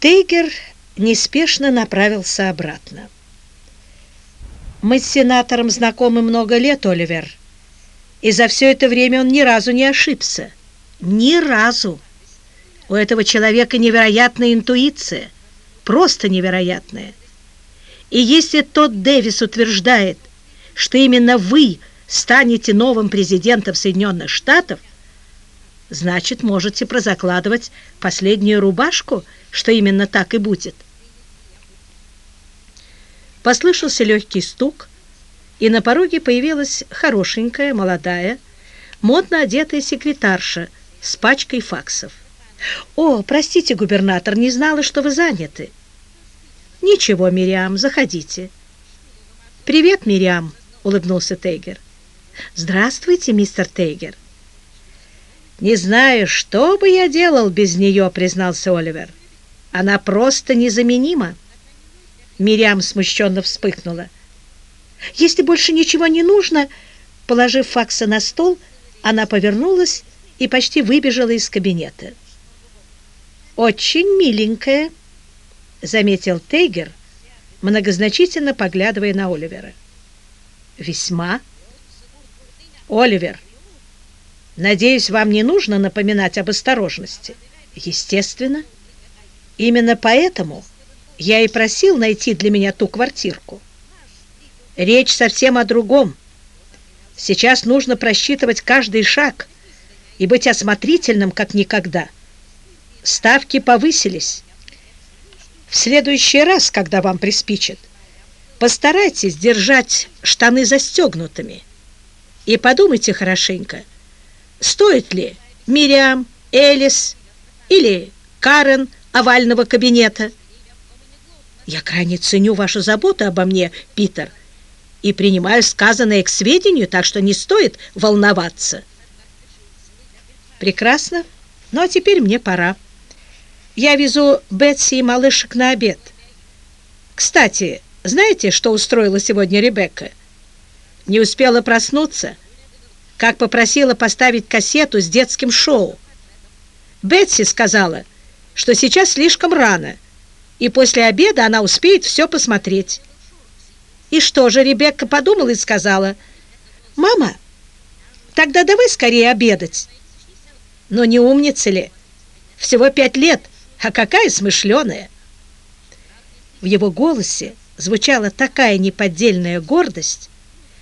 Тейгер неспешно направился обратно. «Мы с сенатором знакомы много лет, Оливер, и за все это время он ни разу не ошибся. Ни разу. У этого человека невероятная интуиция, просто невероятная. И если тот Дэвис утверждает, что именно вы станете новым президентом Соединенных Штатов, значит, можете прозакладывать последнюю рубашку, что именно так и будет. Послышался легкий стук, и на пороге появилась хорошенькая, молодая, модно одетая секретарша с пачкой факсов. «О, простите, губернатор, не знала, что вы заняты». «Ничего, Мириам, заходите». «Привет, Мириам», — улыбнулся Тейгер. «Здравствуйте, мистер Тейгер». «Не знаю, что бы я делал без нее», — признался Оливер. «Она просто незаменима». Мириам смущенно вспыхнула. «Если больше ничего не нужно...» Положив факса на стол, она повернулась и почти выбежала из кабинета. «Очень миленькая», — заметил Тейгер, многозначительно поглядывая на Оливера. «Весьма». «Оливер», Надеюсь, вам не нужно напоминать об осторожности. Естественно. Именно поэтому я и просил найти для меня ту квартирку. Речь совсем о другом. Сейчас нужно просчитывать каждый шаг и быть осмотрительным, как никогда. Ставки повысились. В следующий раз, когда вам приспичит, постарайтесь держать штаны застегнутыми и подумайте хорошенько, стоит ли Мириам, Элис или Карен овального кабинета. Я крайне ценю вашу заботу обо мне, Питер, и принимаю сказанное к сведению, так что не стоит волноваться. Прекрасно. Ну, а теперь мне пора. Я везу Бетси и малышек на обед. Кстати, знаете, что устроила сегодня Ребекка? Не успела проснуться — как попросила поставить кассету с детским шоу. Бетси сказала, что сейчас слишком рано, и после обеда она успеет все посмотреть. И что же, Ребекка подумала и сказала, «Мама, тогда давай скорее обедать». Но не умница ли? Всего пять лет, а какая смышленая! В его голосе звучала такая неподдельная гордость,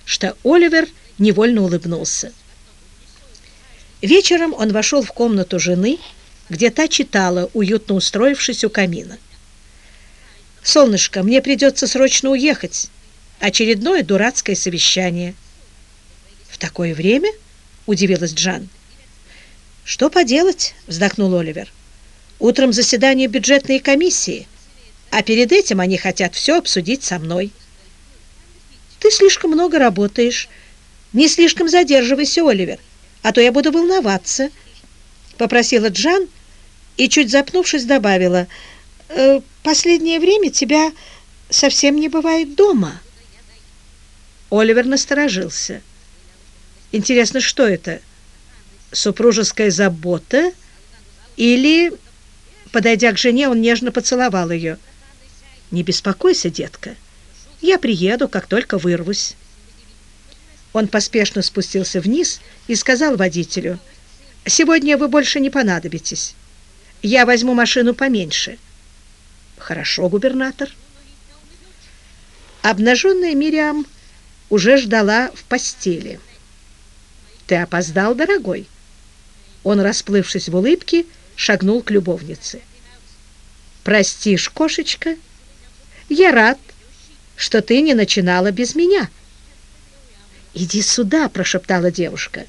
что Оливер невольно улыбнулся. Вечером он вошел в комнату жены, где та читала, уютно устроившись у камина. «Солнышко, мне придется срочно уехать. Очередное дурацкое совещание». «В такое время?» — удивилась Джан. «Что поделать?» — вздохнул Оливер. «Утром заседание бюджетной комиссии, а перед этим они хотят все обсудить со мной». «Ты слишком много работаешь», «Не слишком задерживайся, Оливер, а то я буду волноваться», — попросила Джан и, чуть запнувшись, добавила, «Э, «Последнее время тебя совсем не бывает дома». Оливер насторожился. «Интересно, что это? Супружеская забота или...» Подойдя к жене, он нежно поцеловал ее. «Не беспокойся, детка. Я приеду, как только вырвусь». Он поспешно спустился вниз и сказал водителю, «Сегодня вы больше не понадобитесь. Я возьму машину поменьше». «Хорошо, губернатор». Обнаженная Мириам уже ждала в постели. «Ты опоздал, дорогой?» Он, расплывшись в улыбке, шагнул к любовнице. «Простишь, кошечка? Я рад, что ты не начинала без меня». «Иди сюда!» – прошептала девушка.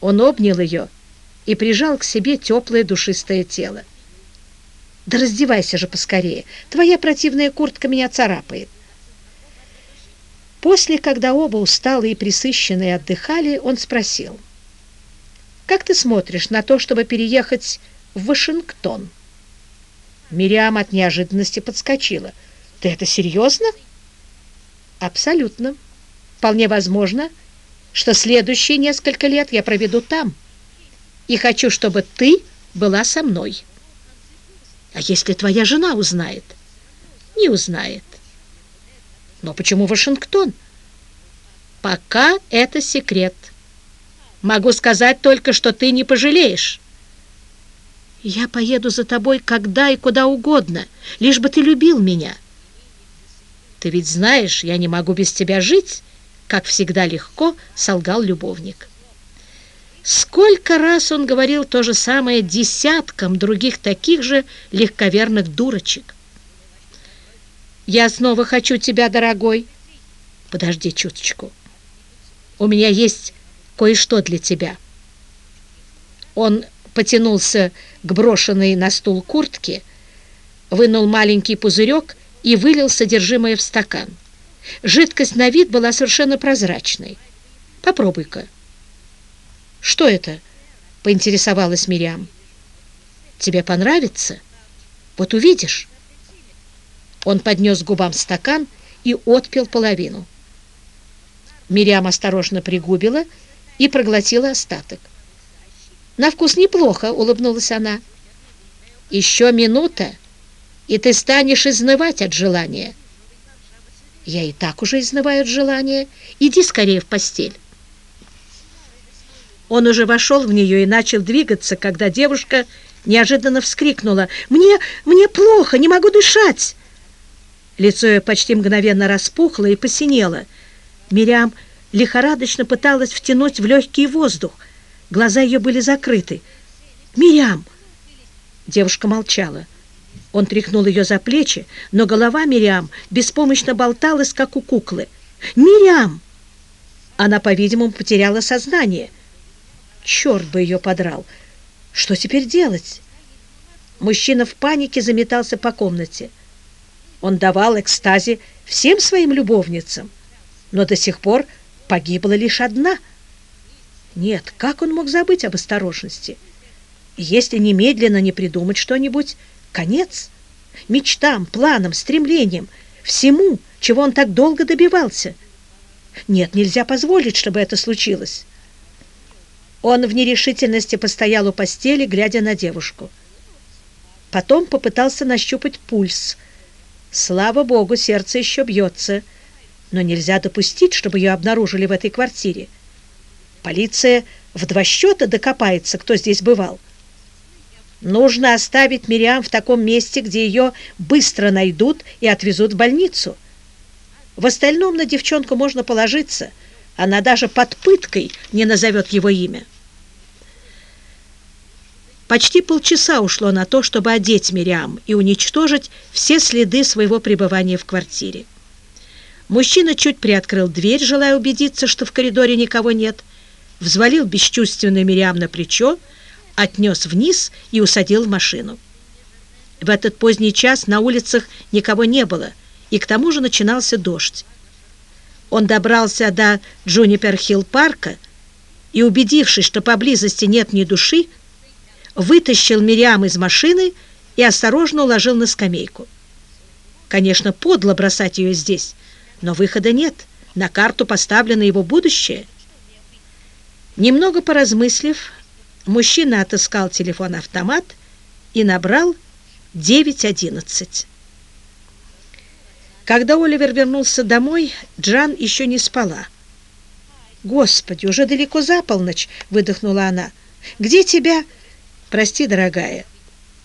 Он обнял ее и прижал к себе теплое душистое тело. «Да раздевайся же поскорее! Твоя противная куртка меня царапает!» После, когда оба усталые и присыщенные отдыхали, он спросил, «Как ты смотришь на то, чтобы переехать в Вашингтон?» Мириам от неожиданности подскочила. «Ты это серьезно?» «Абсолютно». Вполне возможно, что следующие несколько лет я проведу там. И хочу, чтобы ты была со мной. А если твоя жена узнает? Не узнает. Но почему Вашингтон? Пока это секрет. Могу сказать только, что ты не пожалеешь. Я поеду за тобой когда и куда угодно, лишь бы ты любил меня. Ты ведь знаешь, я не могу без тебя жить, как всегда легко солгал любовник. Сколько раз он говорил то же самое десяткам других таких же легковерных дурочек. «Я снова хочу тебя, дорогой». «Подожди чуточку. У меня есть кое-что для тебя». Он потянулся к брошенной на стул куртке, вынул маленький пузырек и вылил содержимое в стакан. Жидкость на вид была совершенно прозрачной. «Попробуй-ка». «Что это?» — поинтересовалась Мириам. «Тебе понравится? Вот увидишь». Он поднес к губам стакан и отпил половину. Мириам осторожно пригубила и проглотила остаток. «На вкус неплохо», — улыбнулась она. «Еще минута, и ты станешь изнывать от желания». «Я и так уже изнываю от желания. Иди скорее в постель». Он уже вошел в нее и начал двигаться, когда девушка неожиданно вскрикнула. «Мне, мне плохо, не могу дышать!» Лицо ее почти мгновенно распухло и посинело. Мириам лихорадочно пыталась втянуть в легкий воздух. Глаза ее были закрыты. «Мириам!» Девушка молчала. Он тряхнул ее за плечи, но голова Мириам беспомощно болталась, как у куклы. «Мириам!» Она, по-видимому, потеряла сознание – Черт бы ее подрал! Что теперь делать? Мужчина в панике заметался по комнате. Он давал экстазе всем своим любовницам, но до сих пор погибла лишь одна. Нет, как он мог забыть об осторожности? Если немедленно не придумать что-нибудь, конец. Мечтам, планам, стремлениям, всему, чего он так долго добивался. Нет, нельзя позволить, чтобы это случилось. Он в нерешительности постоял у постели, глядя на девушку. Потом попытался нащупать пульс. Слава богу, сердце еще бьется, но нельзя допустить, чтобы ее обнаружили в этой квартире. Полиция в два счета докопается, кто здесь бывал. Нужно оставить Мириам в таком месте, где ее быстро найдут и отвезут в больницу. В остальном на девчонку можно положиться — она даже под пыткой не назовет его имя. Почти полчаса ушло на то, чтобы одеть Мириам и уничтожить все следы своего пребывания в квартире. Мужчина чуть приоткрыл дверь, желая убедиться, что в коридоре никого нет, взвалил бесчувственную Мириам на плечо, отнес вниз и усадил в машину. В этот поздний час на улицах никого не было, и к тому же начинался дождь. Он добрался до Джунипер-Хилл-парка и, убедившись, что поблизости нет ни души, вытащил Мириам из машины и осторожно уложил на скамейку. Конечно, подло бросать ее здесь, но выхода нет. На карту поставлено его будущее. Немного поразмыслив, мужчина отыскал телефон-автомат и набрал 911. Когда Оливер вернулся домой, Джан еще не спала. «Господи, уже далеко за полночь!» — выдохнула она. «Где тебя...» «Прости, дорогая,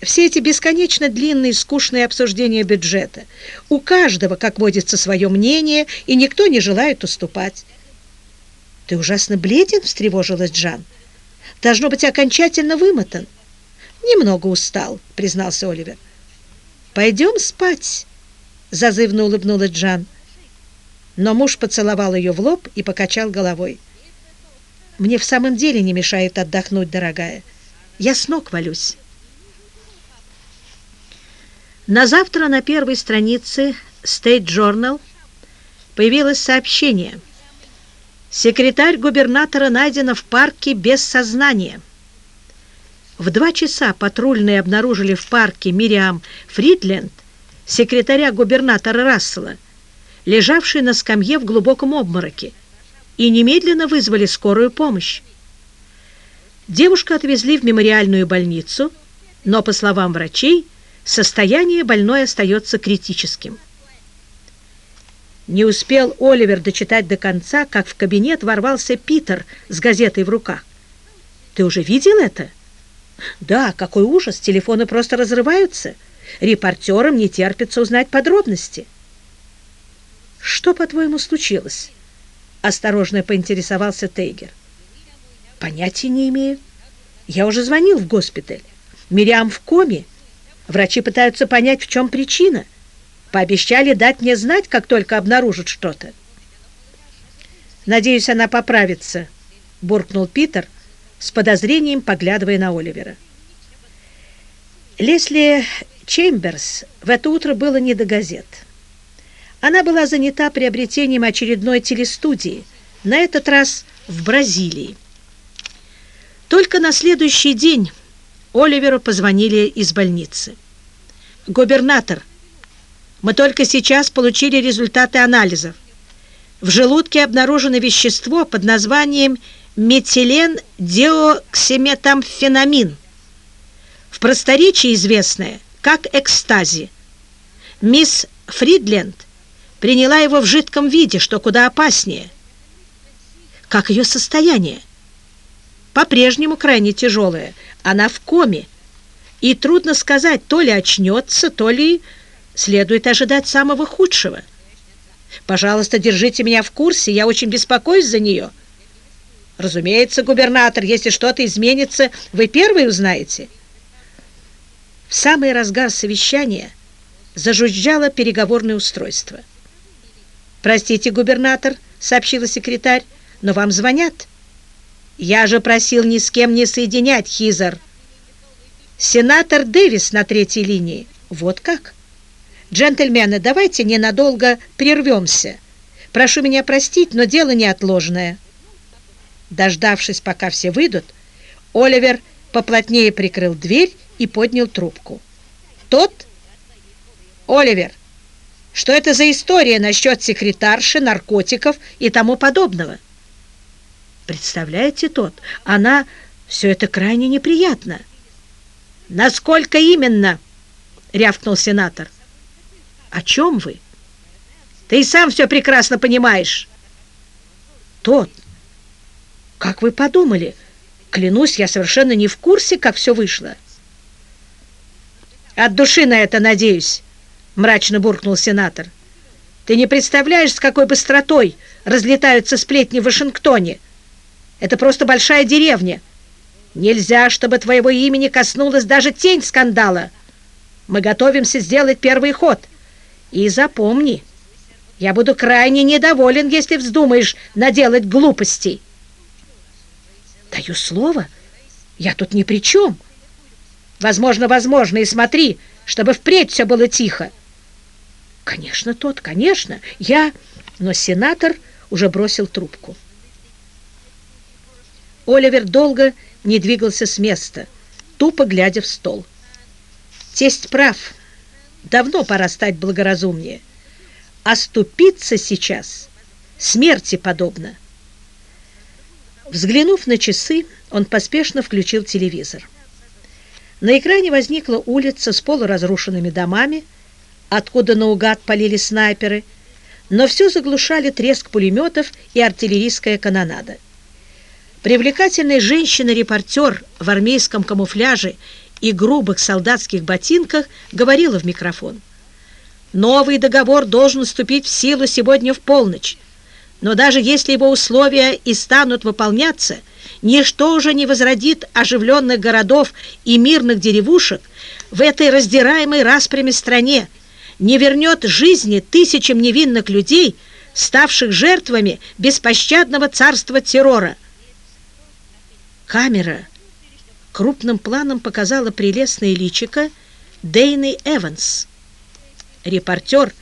все эти бесконечно длинные скучные обсуждения бюджета. У каждого, как водится, свое мнение, и никто не желает уступать». «Ты ужасно бледен?» — встревожилась Джан. «Должно быть, окончательно вымотан». «Немного устал», — признался Оливер. «Пойдем спать» зазывно улыбнулась Джан. Но муж поцеловал ее в лоб и покачал головой. «Мне в самом деле не мешает отдохнуть, дорогая. Я с ног валюсь». На завтра на первой странице State Journal появилось сообщение. Секретарь губернатора найдена в парке без сознания. В два часа патрульные обнаружили в парке Мириам Фридленд, секретаря губернатора Рассела, лежавший на скамье в глубоком обмороке, и немедленно вызвали скорую помощь. Девушку отвезли в мемориальную больницу, но, по словам врачей, состояние больной остается критическим. Не успел Оливер дочитать до конца, как в кабинет ворвался Питер с газетой в руках. «Ты уже видел это?» «Да, какой ужас! Телефоны просто разрываются. Репортерам не терпится узнать подробности». «Что, по-твоему, случилось?» Осторожно поинтересовался Тейгер. «Понятия не имею. Я уже звонил в госпиталь. Мириам в коме. Врачи пытаются понять, в чем причина. Пообещали дать мне знать, как только обнаружат что-то. «Надеюсь, она поправится», — буркнул Питер, с подозрением поглядывая на Оливера. Лесли Чемберс в это утро было не до газет. Она была занята приобретением очередной телестудии, на этот раз в Бразилии. Только на следующий день Оливеру позвонили из больницы. «Губернатор, мы только сейчас получили результаты анализов. В желудке обнаружено вещество под названием метилен-диоксиметамфенамин, в просторечии известное как экстази. Мисс Фридленд приняла его в жидком виде, что куда опаснее. Как ее состояние? По-прежнему крайне тяжелое. Она в коме. И трудно сказать, то ли очнется, то ли следует ожидать самого худшего. Пожалуйста, держите меня в курсе, я очень беспокоюсь за нее. Разумеется, губернатор, если что-то изменится, вы первый узнаете. В самый разгар совещания зажужжало переговорное устройство. «Простите, губернатор», — сообщила секретарь, — «но вам звонят». «Я же просил ни с кем не соединять, Хизер». «Сенатор Дэвис на третьей линии». «Вот как?» «Джентльмены, давайте ненадолго прервемся. Прошу меня простить, но дело неотложное». Дождавшись, пока все выйдут, Оливер поплотнее прикрыл дверь и поднял трубку. «Тот? Оливер, что это за история насчет секретарши, наркотиков и тому подобного?» «Представляете, тот, она... Все это крайне неприятно». «Насколько именно?» — рявкнул сенатор. «О чем вы?» «Ты и сам все прекрасно понимаешь». «Тот, как вы подумали? Клянусь, я совершенно не в курсе, как все вышло». «От души на это надеюсь», — мрачно буркнул сенатор. «Ты не представляешь, с какой быстротой разлетаются сплетни в Вашингтоне. Это просто большая деревня». Нельзя, чтобы твоего имени коснулась даже тень скандала. Мы готовимся сделать первый ход. И запомни, я буду крайне недоволен, если вздумаешь наделать глупостей. Даю слово, я тут ни при чем. Возможно, возможно, и смотри, чтобы впредь все было тихо. Конечно, тот, конечно, я... Но сенатор уже бросил трубку. Оливер долго не двигался с места, тупо глядя в стол. Тесть прав. Давно пора стать благоразумнее. Оступиться сейчас смерти подобно. Взглянув на часы, он поспешно включил телевизор. На экране возникла улица с полуразрушенными домами, откуда наугад полили снайперы, но все заглушали треск пулеметов и артиллерийская канонада. Привлекательная женщина-репортер в армейском камуфляже и грубых солдатских ботинках говорила в микрофон. «Новый договор должен вступить в силу сегодня в полночь, но даже если его условия и станут выполняться, ничто уже не возродит оживленных городов и мирных деревушек в этой раздираемой распрями стране, не вернет жизни тысячам невинных людей, ставших жертвами беспощадного царства террора. Камера крупным планом показала прелестное личико Дейны Эванс. Репортер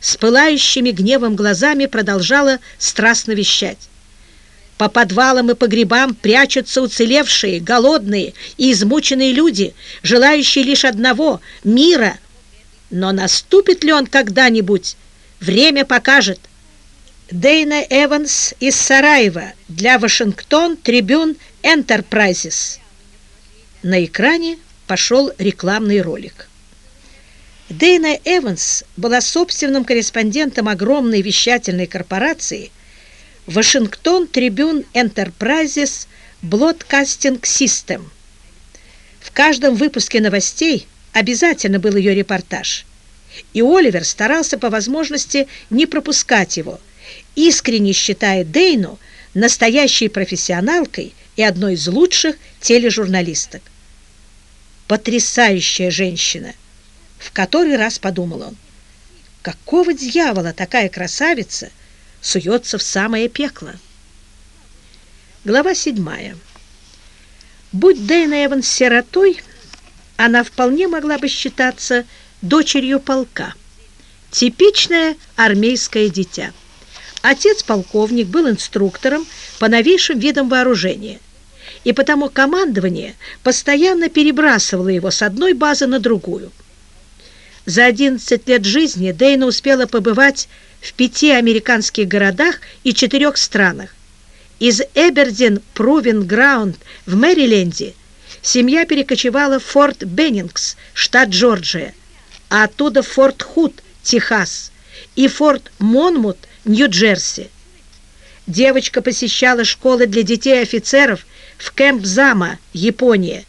с пылающими гневом глазами продолжала страстно вещать. По подвалам и погребам прячутся уцелевшие, голодные и измученные люди, желающие лишь одного — мира. Но наступит ли он когда-нибудь? Время покажет. Дейна Эванс из Сараева для Вашингтон Трибюн Enterprises. На экране пошел рекламный ролик. Дейна Эванс была собственным корреспондентом огромной вещательной корпорации Вашингтон Трибюн Enterprises Broadcasting System. В каждом выпуске новостей обязательно был ее репортаж, и Оливер старался по возможности не пропускать его, искренне считая Дейну настоящей профессионалкой и одной из лучших тележурналисток. Потрясающая женщина! В который раз подумал он. Какого дьявола такая красавица суется в самое пекло? Глава седьмая. Будь Дэйна Эванс сиротой, она вполне могла бы считаться дочерью полка. Типичное армейское дитя. Отец-полковник был инструктором по новейшим видам вооружения, и потому командование постоянно перебрасывало его с одной базы на другую. За 11 лет жизни Дейна успела побывать в пяти американских городах и четырех странах. Из Эбердин Провин Граунд в Мэриленде семья перекочевала в Форт Беннингс, штат Джорджия, а оттуда в Форт Худ, Техас, и Форт Монмут, Нью-Джерси. Девочка посещала школы для детей офицеров в Кэмп-Зама, Япония,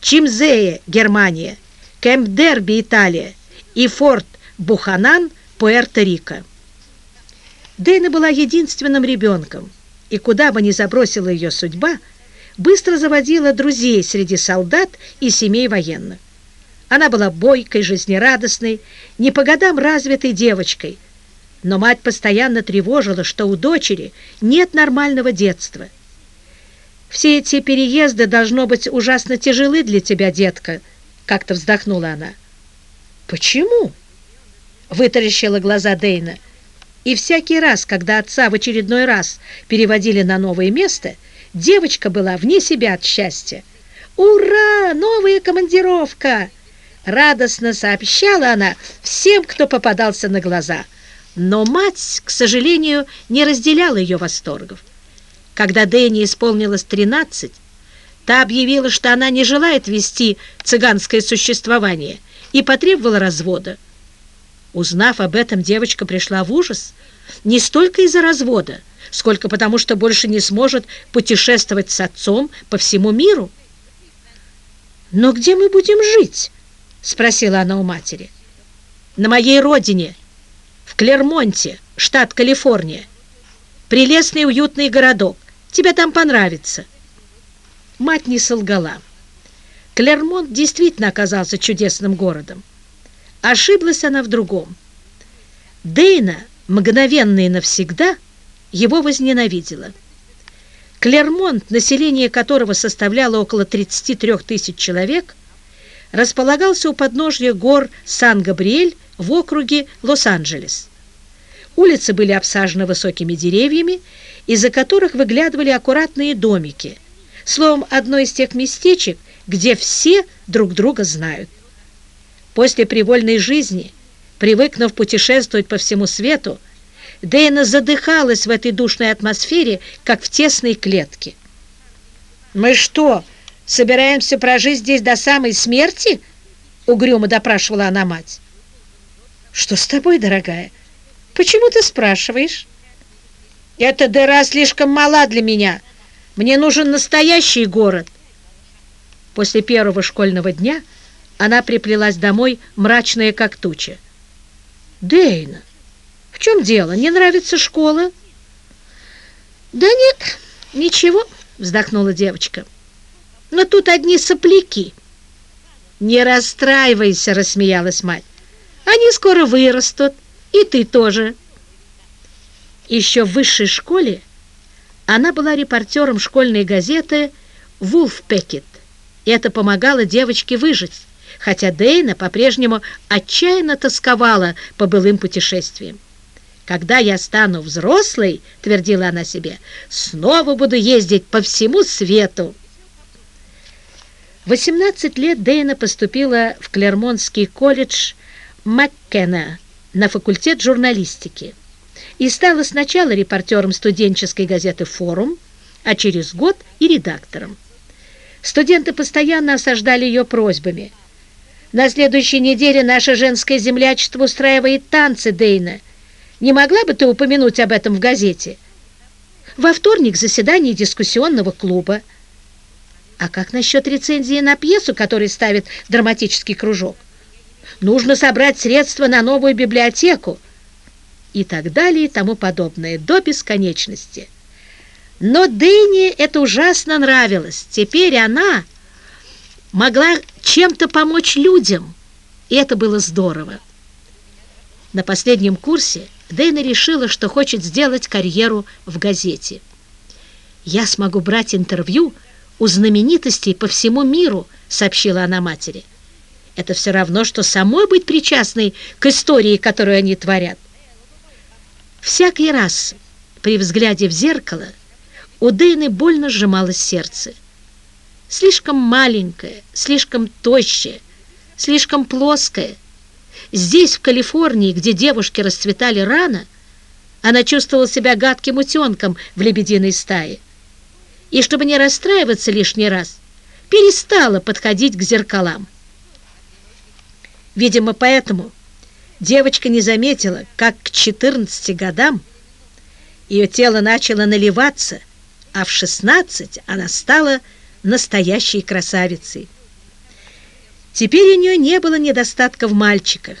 Чимзее, Германия, Кэмп-Дерби, Италия, и форт Буханан, Пуэрто-Рико. Дэйна была единственным ребенком, и куда бы ни забросила ее судьба, быстро заводила друзей среди солдат и семей военных. Она была бойкой, жизнерадостной, не по годам развитой девочкой, но мать постоянно тревожила, что у дочери нет нормального детства. «Все эти переезды должно быть ужасно тяжелы для тебя, детка», — как-то вздохнула она. «Почему?» — вытаращила глаза Дейна. И всякий раз, когда отца в очередной раз переводили на новое место, девочка была вне себя от счастья. «Ура! Новая командировка!» Радостно сообщала она всем, кто попадался на глаза. Но мать, к сожалению, не разделяла ее восторгов. Когда Дэнни исполнилось 13, та объявила, что она не желает вести цыганское существование – и потребовала развода. Узнав об этом, девочка пришла в ужас не столько из-за развода, сколько потому, что больше не сможет путешествовать с отцом по всему миру. «Но где мы будем жить?» — спросила она у матери. «На моей родине, в Клермонте, штат Калифорния. Прелестный уютный городок. Тебе там понравится». Мать не солгала. Клермонт действительно оказался чудесным городом. Ошиблась она в другом. Дейна мгновенно и навсегда его возненавидела. Клермонт, население которого составляло около 33 тысяч человек, располагался у подножья гор Сан-Габриэль в округе Лос-Анджелес. Улицы были обсажены высокими деревьями, из-за которых выглядывали аккуратные домики. Словом, одно из тех местечек, где все друг друга знают. После привольной жизни, привыкнув путешествовать по всему свету, Дейна задыхалась в этой душной атмосфере, как в тесной клетке. «Мы что, собираемся прожить здесь до самой смерти?» — угрюмо допрашивала она мать. «Что с тобой, дорогая? Почему ты спрашиваешь?» «Эта дыра слишком мала для меня. Мне нужен настоящий город». После первого школьного дня она приплелась домой, мрачная как туча. «Дейна, в чем дело? Не нравится школа?» «Да нет, ничего», — вздохнула девочка. «Но тут одни сопляки». «Не расстраивайся», — рассмеялась мать. «Они скоро вырастут, и ты тоже». Еще в высшей школе она была репортером школьной газеты «Вулфпекет». Это помогало девочке выжить, хотя Дейна по-прежнему отчаянно тосковала по былым путешествиям. «Когда я стану взрослой, — твердила она себе, — снова буду ездить по всему свету». В 18 лет Дейна поступила в Клермонский колледж Маккена на факультет журналистики и стала сначала репортером студенческой газеты «Форум», а через год и редактором. Студенты постоянно осаждали ее просьбами. На следующей неделе наше женское землячество устраивает танцы, Дейна. Не могла бы ты упомянуть об этом в газете? Во вторник заседание дискуссионного клуба. А как насчет рецензии на пьесу, которую ставит драматический кружок? Нужно собрать средства на новую библиотеку. И так далее и тому подобное, до бесконечности. Но Дэне это ужасно нравилось. Теперь она могла чем-то помочь людям, и это было здорово. На последнем курсе Дэйна решила, что хочет сделать карьеру в газете. «Я смогу брать интервью у знаменитостей по всему миру», — сообщила она матери. «Это все равно, что самой быть причастной к истории, которую они творят». Всякий раз при взгляде в зеркало у Дэйны больно сжималось сердце слишком маленькая, слишком тощая, слишком плоская. Здесь, в Калифорнии, где девушки расцветали рано, она чувствовала себя гадким утенком в лебединой стае. И чтобы не расстраиваться лишний раз, перестала подходить к зеркалам. Видимо, поэтому девочка не заметила, как к 14 годам ее тело начало наливаться, а в 16 она стала настоящей красавицей. Теперь у нее не было недостатка в мальчиках.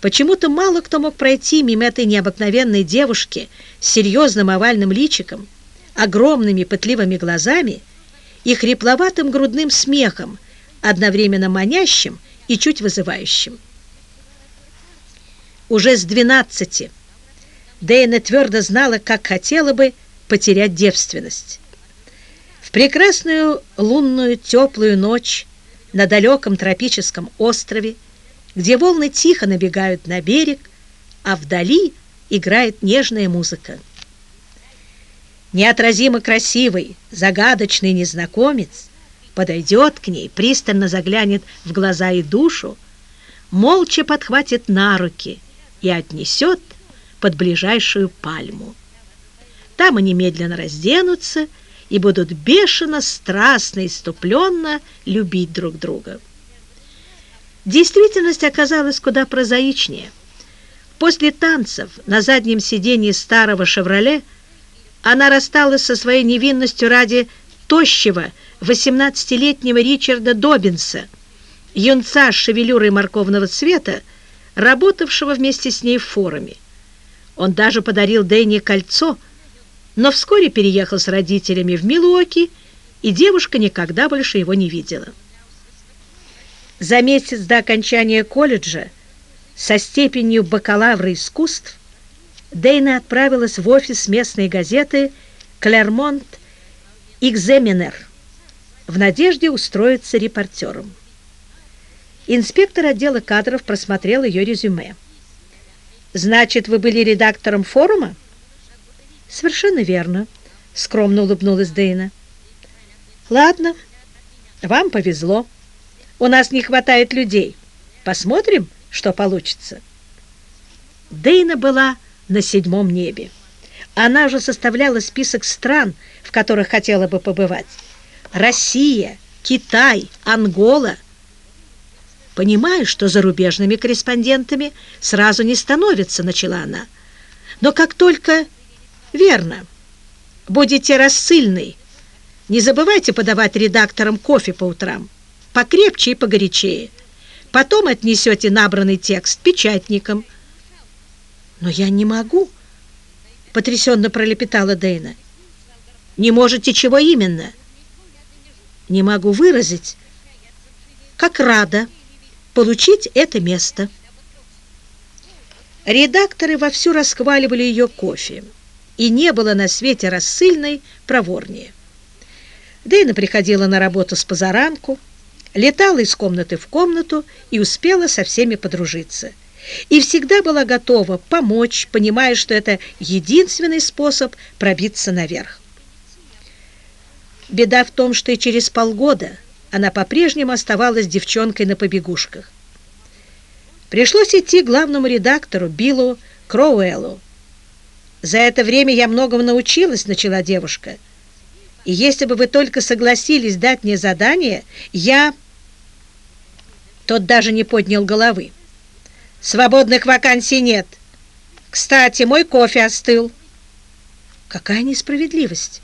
Почему-то мало кто мог пройти мимо этой необыкновенной девушки с серьезным овальным личиком, огромными пытливыми глазами и хрипловатым грудным смехом, одновременно манящим и чуть вызывающим. Уже с двенадцати Дэйна твердо знала, как хотела бы потерять девственность прекрасную лунную теплую ночь на далеком тропическом острове, где волны тихо набегают на берег, а вдали играет нежная музыка. Неотразимо красивый, загадочный незнакомец подойдет к ней, пристально заглянет в глаза и душу, молча подхватит на руки и отнесет под ближайшую пальму. Там они медленно разденутся и будут бешено, страстно, иступленно любить друг друга. Действительность оказалась куда прозаичнее. После танцев на заднем сиденье старого «Шевроле» она рассталась со своей невинностью ради тощего 18-летнего Ричарда Добинса, юнца с шевелюрой морковного цвета, работавшего вместе с ней в форуме. Он даже подарил Дэнни кольцо – но вскоре переехал с родителями в Милуоки, и девушка никогда больше его не видела. За месяц до окончания колледжа со степенью бакалавра искусств Дейна отправилась в офис местной газеты «Клермонт Экзаменер» в надежде устроиться репортером. Инспектор отдела кадров просмотрел ее резюме. «Значит, вы были редактором форума?» «Совершенно верно», — скромно улыбнулась Дейна. «Ладно, вам повезло. У нас не хватает людей. Посмотрим, что получится». Дейна была на седьмом небе. Она уже составляла список стран, в которых хотела бы побывать. Россия, Китай, Ангола. Понимаю, что зарубежными корреспондентами сразу не становится, начала она. Но как только Верно. Будете рассыльный. Не забывайте подавать редакторам кофе по утрам. Покрепче и погорячее. Потом отнесете набранный текст печатникам. Но я не могу, потрясенно пролепетала Дейна. Не можете чего именно? Не могу выразить, как рада получить это место. Редакторы вовсю расхваливали ее кофе и не было на свете рассыльной проворнее. Дейна приходила на работу с позаранку, летала из комнаты в комнату и успела со всеми подружиться. И всегда была готова помочь, понимая, что это единственный способ пробиться наверх. Беда в том, что и через полгода она по-прежнему оставалась девчонкой на побегушках. Пришлось идти главному редактору Биллу Кроуэллу, «За это время я многому научилась», — начала девушка. «И если бы вы только согласились дать мне задание, я...» Тот даже не поднял головы. «Свободных вакансий нет. Кстати, мой кофе остыл». Какая несправедливость!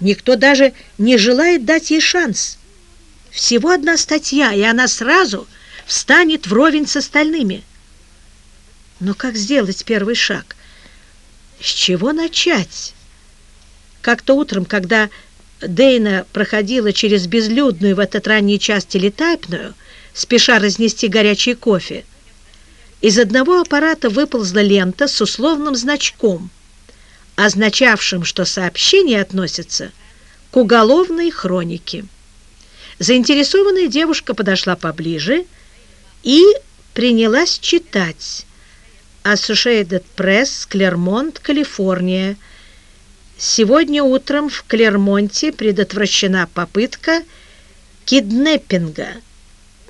Никто даже не желает дать ей шанс. Всего одна статья, и она сразу встанет вровень с остальными. Но как сделать первый шаг? С чего начать? Как-то утром, когда Дейна проходила через безлюдную в этот ранний час телетайпную, спеша разнести горячий кофе, из одного аппарата выползла лента с условным значком, означавшим, что сообщение относится к уголовной хронике. Заинтересованная девушка подошла поближе и принялась читать Associated Press, Клермонт, Калифорния. Сегодня утром в Клермонте предотвращена попытка киднеппинга –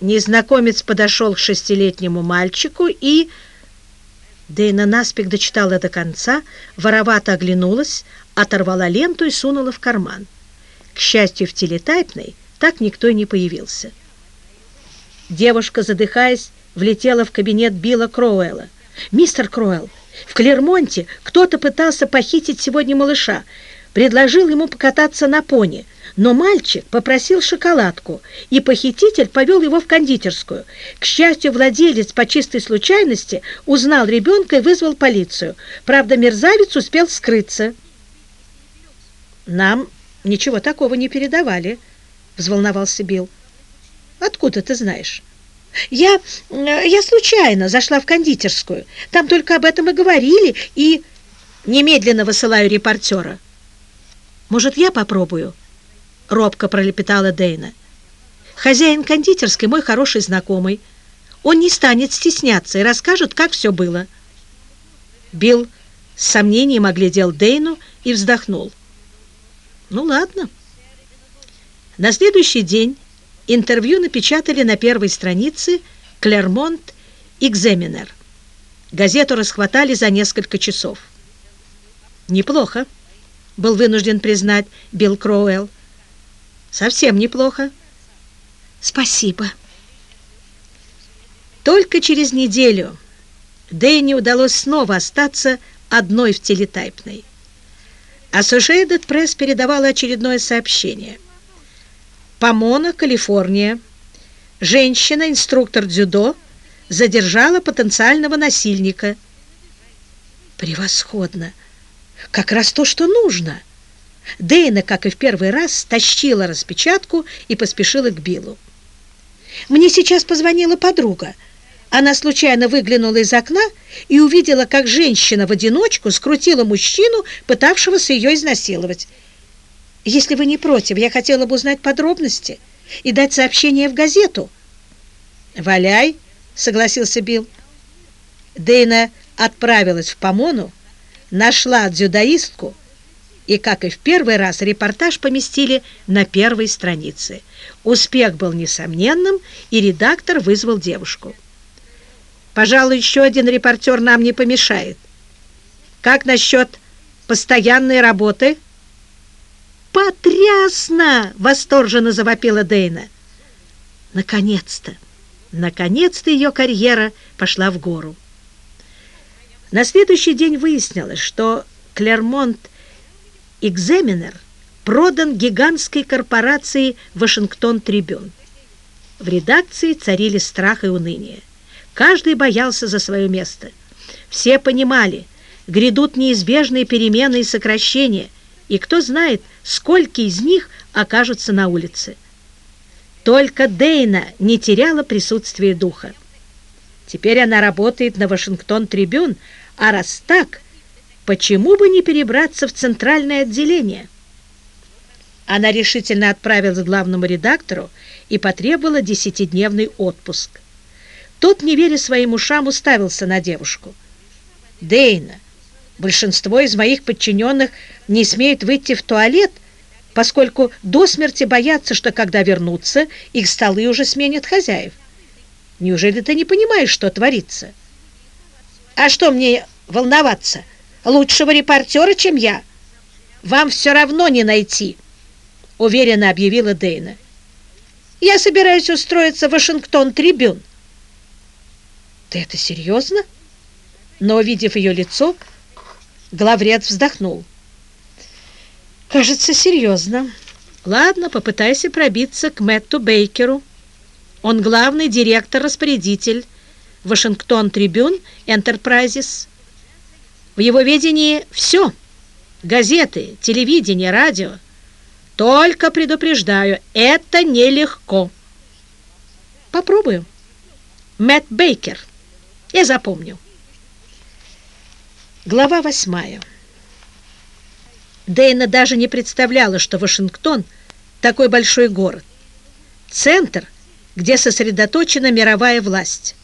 Незнакомец подошел к шестилетнему мальчику и... Дейна наспех дочитала до конца, воровато оглянулась, оторвала ленту и сунула в карман. К счастью, в телетайпной так никто и не появился. Девушка, задыхаясь, влетела в кабинет Билла Кроуэлла. «Мистер Кроуэлл, в Клермонте кто-то пытался похитить сегодня малыша, предложил ему покататься на пони». Но мальчик попросил шоколадку, и похититель повел его в кондитерскую. К счастью, владелец по чистой случайности узнал ребенка и вызвал полицию. Правда, мерзавец успел скрыться. «Нам ничего такого не передавали», — взволновался Билл. «Откуда ты знаешь?» «Я... я случайно зашла в кондитерскую. Там только об этом и говорили, и...» «Немедленно высылаю репортера». «Может, я попробую?» робко пролепетала Дейна. Хозяин кондитерской мой хороший знакомый. Он не станет стесняться и расскажет, как все было. Билл с сомнением оглядел Дейну и вздохнул. Ну ладно. На следующий день интервью напечатали на первой странице «Клермонт Экзаменер». Газету расхватали за несколько часов. «Неплохо», — был вынужден признать Билл Кроуэлл. Совсем неплохо. Спасибо. Только через неделю Дэнни удалось снова остаться одной в телетайпной. Associated Press передавала очередное сообщение. Помона, Калифорния. Женщина, инструктор дзюдо, задержала потенциального насильника. Превосходно! Как раз то, что нужно. Дейна, как и в первый раз, стащила распечатку и поспешила к Биллу. «Мне сейчас позвонила подруга. Она случайно выглянула из окна и увидела, как женщина в одиночку скрутила мужчину, пытавшегося ее изнасиловать. Если вы не против, я хотела бы узнать подробности и дать сообщение в газету». «Валяй», — согласился Билл. Дейна отправилась в Помону, нашла дзюдоистку, и, как и в первый раз, репортаж поместили на первой странице. Успех был несомненным, и редактор вызвал девушку. «Пожалуй, еще один репортер нам не помешает. Как насчет постоянной работы?» «Потрясно!» — восторженно завопила Дейна. Наконец-то! Наконец-то ее карьера пошла в гору. На следующий день выяснилось, что Клермонт «Экзаменер» продан гигантской корпорации «Вашингтон Трибюн». В редакции царили страх и уныние. Каждый боялся за свое место. Все понимали, грядут неизбежные перемены и сокращения, и кто знает, сколько из них окажутся на улице. Только Дейна не теряла присутствие духа. Теперь она работает на Вашингтон Трибюн, а раз так – почему бы не перебраться в центральное отделение? Она решительно отправилась к главному редактору и потребовала десятидневный отпуск. Тот, не веря своим ушам, уставился на девушку. «Дейна, большинство из моих подчиненных не смеют выйти в туалет, поскольку до смерти боятся, что когда вернутся, их столы уже сменят хозяев. Неужели ты не понимаешь, что творится?» «А что мне волноваться?» лучшего репортера, чем я, вам все равно не найти», — уверенно объявила Дейна. Я собираюсь устроиться в Вашингтон-трибюн». «Ты это серьезно?» Но, увидев ее лицо, главред вздохнул. «Кажется, серьезно. Ладно, попытайся пробиться к Мэтту Бейкеру. Он главный директор-распорядитель Вашингтон Трибюн Энтерпрайзис. В его ведении все. Газеты, телевидение, радио. Только предупреждаю, это нелегко. Попробую. Мэтт Бейкер. Я запомню. Глава восьмая. Дейна даже не представляла, что Вашингтон – такой большой город. Центр, где сосредоточена мировая власть.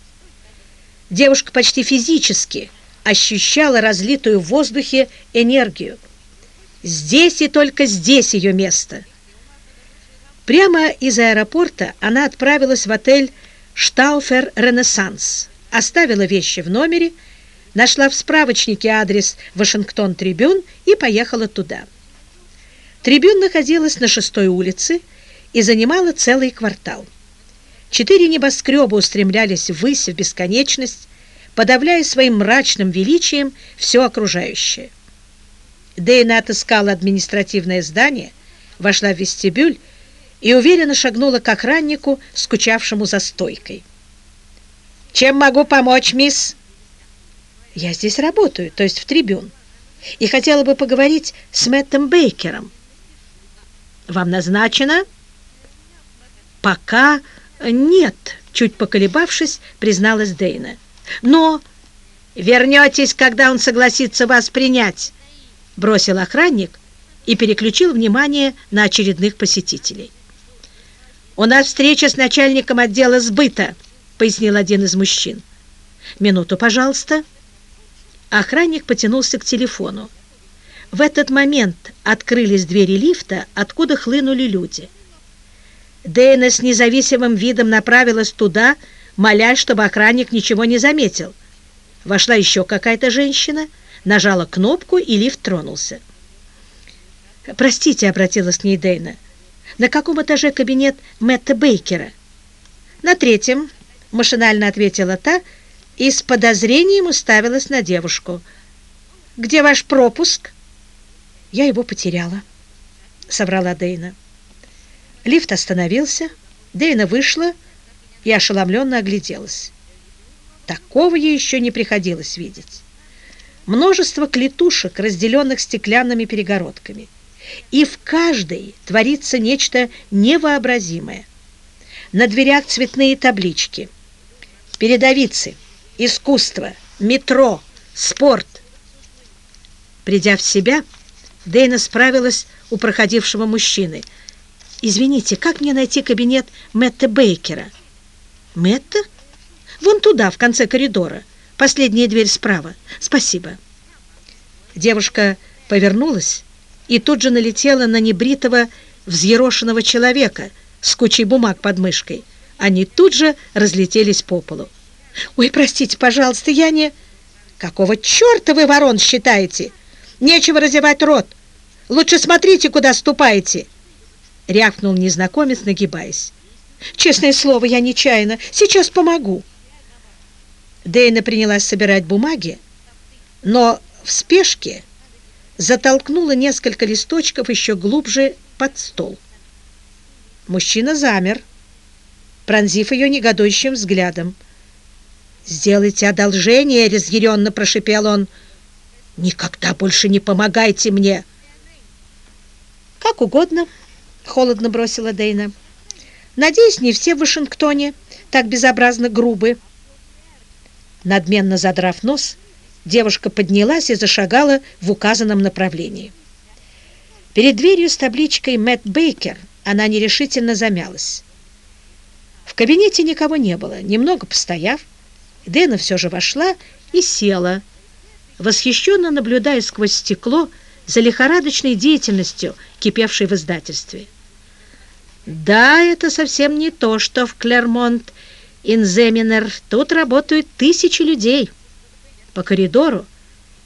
Девушка почти физически ощущала разлитую в воздухе энергию. Здесь и только здесь ее место. Прямо из аэропорта она отправилась в отель «Штауфер Ренессанс», оставила вещи в номере, нашла в справочнике адрес Вашингтон-Трибюн и поехала туда. Трибюн находилась на шестой улице и занимала целый квартал. Четыре небоскреба устремлялись ввысь в бесконечность, подавляя своим мрачным величием все окружающее. Дейна отыскала административное здание, вошла в вестибюль и уверенно шагнула к охраннику, скучавшему за стойкой. «Чем могу помочь, мисс?» «Я здесь работаю, то есть в трибюн, и хотела бы поговорить с Мэттом Бейкером». «Вам назначено?» «Пока нет», — чуть поколебавшись, призналась Дейна. «Но вернетесь, когда он согласится вас принять», — бросил охранник и переключил внимание на очередных посетителей. «У нас встреча с начальником отдела сбыта», — пояснил один из мужчин. «Минуту, пожалуйста». Охранник потянулся к телефону. В этот момент открылись двери лифта, откуда хлынули люди. Дэйна с независимым видом направилась туда, молясь, чтобы охранник ничего не заметил. Вошла еще какая-то женщина, нажала кнопку, и лифт тронулся. «Простите», — обратилась к ней Дэйна, — «на каком этаже кабинет Мэтта Бейкера?» «На третьем», — машинально ответила та, и с подозрением уставилась на девушку. «Где ваш пропуск?» «Я его потеряла», — соврала Дейна. Лифт остановился, Дейна вышла и ошеломленно огляделась. Такого ей еще не приходилось видеть. Множество клетушек, разделенных стеклянными перегородками. И в каждой творится нечто невообразимое. На дверях цветные таблички. Передовицы, искусство, метро, спорт. Придя в себя, Дейна справилась у проходившего мужчины. «Извините, как мне найти кабинет Мэтта Бейкера?» «Мэтта? Вон туда, в конце коридора. Последняя дверь справа. Спасибо». Девушка повернулась и тут же налетела на небритого, взъерошенного человека с кучей бумаг под мышкой. Они тут же разлетелись по полу. «Ой, простите, пожалуйста, я не...» «Какого черта вы ворон считаете? Нечего разевать рот. Лучше смотрите, куда ступаете!» Рявкнул незнакомец, нагибаясь. «Честное слово, я нечаянно. Сейчас помогу!» Дейна принялась собирать бумаги, но в спешке затолкнула несколько листочков еще глубже под стол. Мужчина замер, пронзив ее негодующим взглядом. «Сделайте одолжение!» — разъяренно прошипел он. «Никогда больше не помогайте мне!» «Как угодно», — холодно бросила Дейна. «Надеюсь, не все в Вашингтоне так безобразно грубы». Надменно задрав нос, девушка поднялась и зашагала в указанном направлении. Перед дверью с табличкой «Мэтт Бейкер» она нерешительно замялась. В кабинете никого не было. Немного постояв, Дэна все же вошла и села, восхищенно наблюдая сквозь стекло за лихорадочной деятельностью, кипевшей в издательстве. Да, это совсем не то, что в Клермонт Инземинер. Тут работают тысячи людей. По коридору,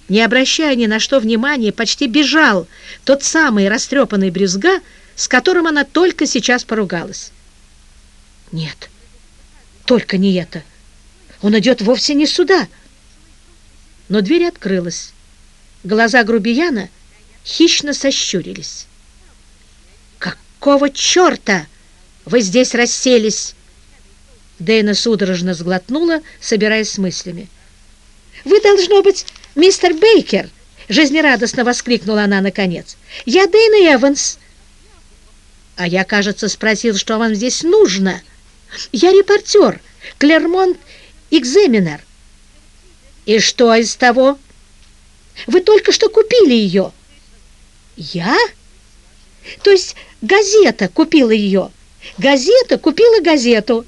не обращая ни на что внимания, почти бежал тот самый растрепанный брюзга, с которым она только сейчас поругалась. Нет, только не это. Он идет вовсе не сюда. Но дверь открылась. Глаза грубияна хищно сощурились. «Какого черта вы здесь расселись?» Дэйна судорожно сглотнула, собираясь с мыслями. «Вы, должно быть, мистер Бейкер!» Жизнерадостно воскликнула она наконец. «Я Дэйна Эванс!» «А я, кажется, спросил, что вам здесь нужно. Я репортер, Клермонт Экзаменер». «И что из того?» «Вы только что купили ее». «Я?» «То есть газета купила ее. Газета купила газету».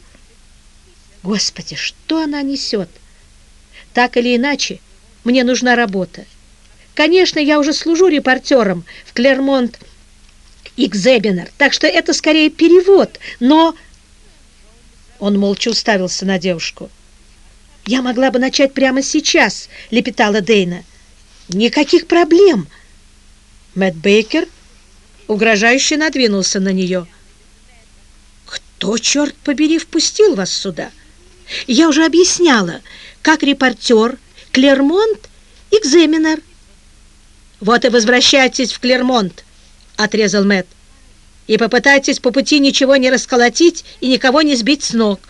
Господи, что она несет? Так или иначе, мне нужна работа. Конечно, я уже служу репортером в Клермонт Экзебинер, так что это скорее перевод, но... Он молча уставился на девушку. «Я могла бы начать прямо сейчас», — лепетала Дейна. «Никаких проблем». Мэтт Бейкер угрожающе надвинулся на нее. «Кто, черт побери, впустил вас сюда?» Я уже объясняла, как репортер Клермонт Экзаменер. Вот и возвращайтесь в Клермонт, отрезал Мэтт. И попытайтесь по пути ничего не расколотить и никого не сбить с ног.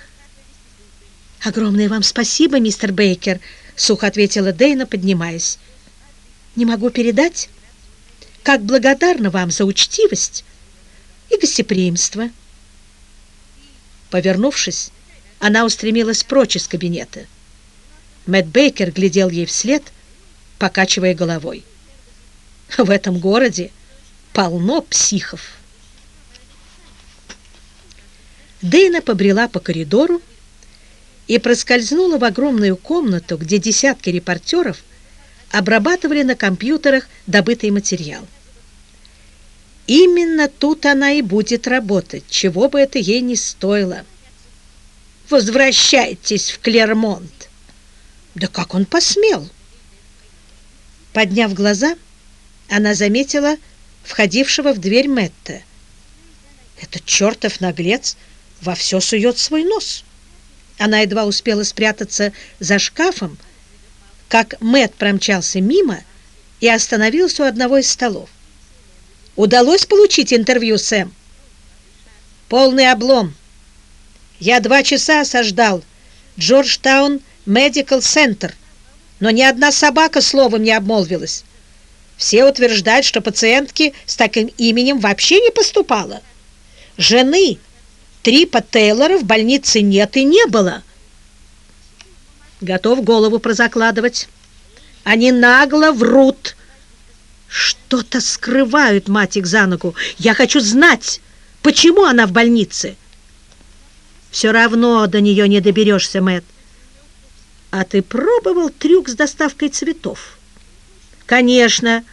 Огромное вам спасибо, мистер Бейкер, сухо ответила Дейна, поднимаясь. Не могу передать, как благодарна вам за учтивость и гостеприимство. Повернувшись, она устремилась прочь из кабинета. Мэтт Бейкер глядел ей вслед, покачивая головой. В этом городе полно психов. Дейна побрела по коридору и проскользнула в огромную комнату, где десятки репортеров обрабатывали на компьютерах добытый материал. Именно тут она и будет работать, чего бы это ей не стоило. Возвращайтесь в Клермонт. Да как он посмел? Подняв глаза, она заметила входившего в дверь Мэтта. Этот чертов наглец во все сует свой нос. Она едва успела спрятаться за шкафом, как Мэтт промчался мимо и остановился у одного из столов. «Удалось получить интервью, Сэм?» «Полный облом», я два часа осаждал Джорджтаун Медикал Центр, но ни одна собака словом не обмолвилась. Все утверждают, что пациентки с таким именем вообще не поступало. Жены Трипа Тейлора в больнице нет и не было. Готов голову прозакладывать. Они нагло врут. Что-то скрывают, мать их за ногу. Я хочу знать, почему она в больнице. Все равно до нее не доберешься, Мэт. А ты пробовал трюк с доставкой цветов? Конечно,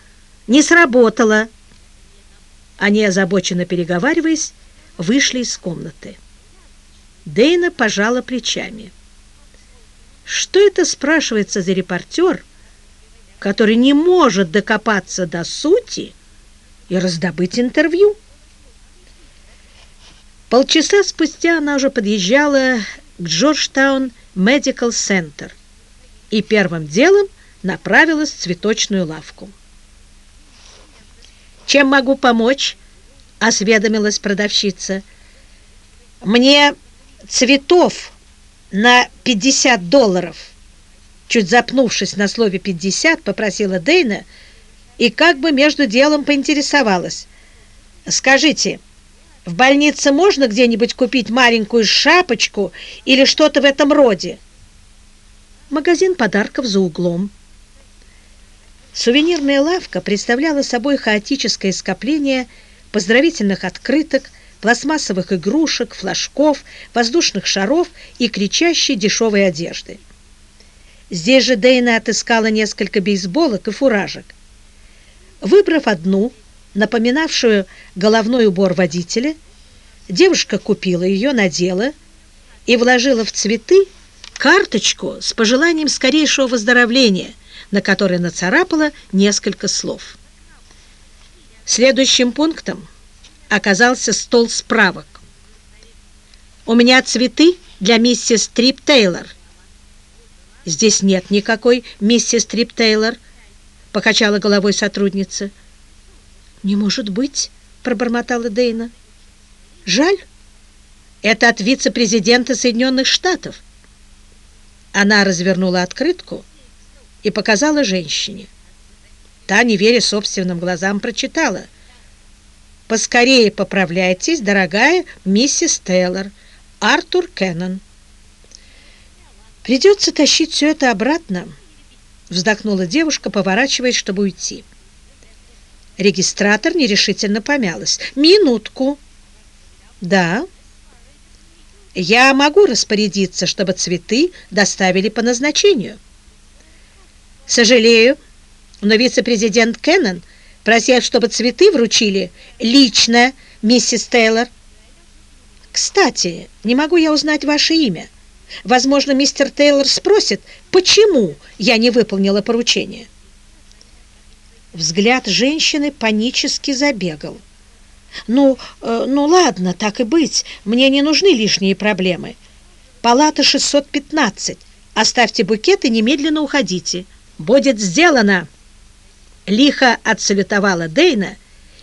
не сработало. Они, озабоченно переговариваясь, вышли из комнаты. Дейна пожала плечами. Что это, спрашивается, за репортер, который не может докопаться до сути и раздобыть интервью? Полчаса спустя она уже подъезжала к Джорджтаун Медикал Центр и первым делом направилась в цветочную лавку. «Чем могу помочь?» — осведомилась продавщица. «Мне цветов на 50 долларов». Чуть запнувшись на слове «50», попросила Дейна и как бы между делом поинтересовалась. «Скажите, — в больнице можно где-нибудь купить маленькую шапочку или что-то в этом роде? Магазин подарков за углом. Сувенирная лавка представляла собой хаотическое скопление поздравительных открыток, пластмассовых игрушек, флажков, воздушных шаров и кричащей дешевой одежды. Здесь же Дейна отыскала несколько бейсболок и фуражек. Выбрав одну, напоминавшую головной убор водителя, девушка купила ее, надела и вложила в цветы карточку с пожеланием скорейшего выздоровления, на которой нацарапала несколько слов. Следующим пунктом оказался стол справок. У меня цветы для миссис Трип Тейлор». «Здесь нет никакой миссис Трип Тейлор», — покачала головой сотрудница. «Не может быть», — пробормотала Дейна. «Жаль. Это от вице-президента Соединенных Штатов». Она развернула открытку и показала женщине. Та, не веря собственным глазам, прочитала. «Поскорее поправляйтесь, дорогая миссис Тейлор, Артур Кеннон». «Придется тащить все это обратно», — вздохнула девушка, поворачиваясь, чтобы уйти. Регистратор нерешительно помялась. «Минутку». «Да». «Я могу распорядиться, чтобы цветы доставили по назначению». «Сожалею, но вице-президент Кеннон просил, чтобы цветы вручили лично миссис Тейлор». «Кстати, не могу я узнать ваше имя?» Возможно, мистер Тейлор спросит, почему я не выполнила поручение. Взгляд женщины панически забегал. «Ну, э, ну ладно, так и быть, мне не нужны лишние проблемы. Палата 615. Оставьте букет и немедленно уходите. Будет сделано!» Лихо отсалютовала Дейна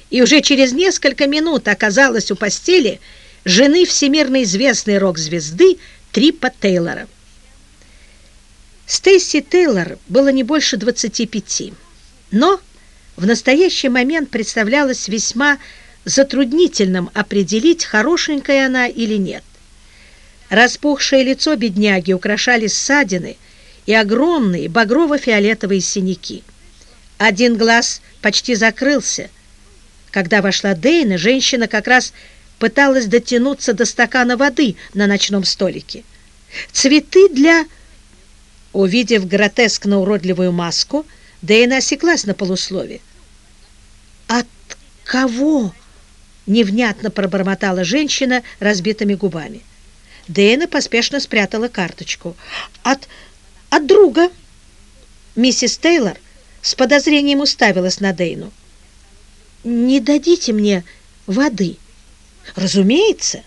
и уже через несколько минут оказалась у постели жены всемирно известной рок-звезды Трипа Тейлора. Стейси Тейлор было не больше 25, но в настоящий момент представлялось весьма затруднительным определить, хорошенькая она или нет. Распухшее лицо бедняги украшали ссадины и огромные багрово-фиолетовые синяки. Один глаз почти закрылся. Когда вошла Дейна, женщина как раз пыталась дотянуться до стакана воды на ночном столике. Цветы для... Увидев гротескно уродливую маску, Дэйна осеклась на полуслове. «От кого?» — невнятно пробормотала женщина разбитыми губами. Дэйна поспешно спрятала карточку. «От... от друга!» Миссис Тейлор с подозрением уставилась на Дейну. «Не дадите мне воды?» «Разумеется!»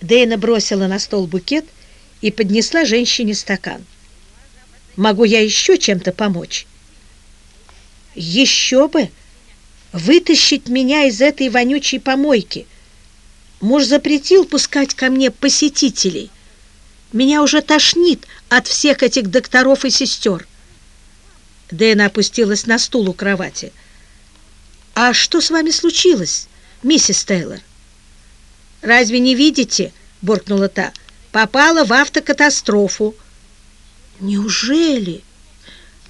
Дейна бросила на стол букет и поднесла женщине стакан. «Могу я еще чем-то помочь?» «Еще бы! Вытащить меня из этой вонючей помойки! Муж запретил пускать ко мне посетителей. Меня уже тошнит от всех этих докторов и сестер!» Дэна опустилась на стул у кровати. «А что с вами случилось?» миссис Тейлор. «Разве не видите?» — буркнула та. «Попала в автокатастрофу». «Неужели?»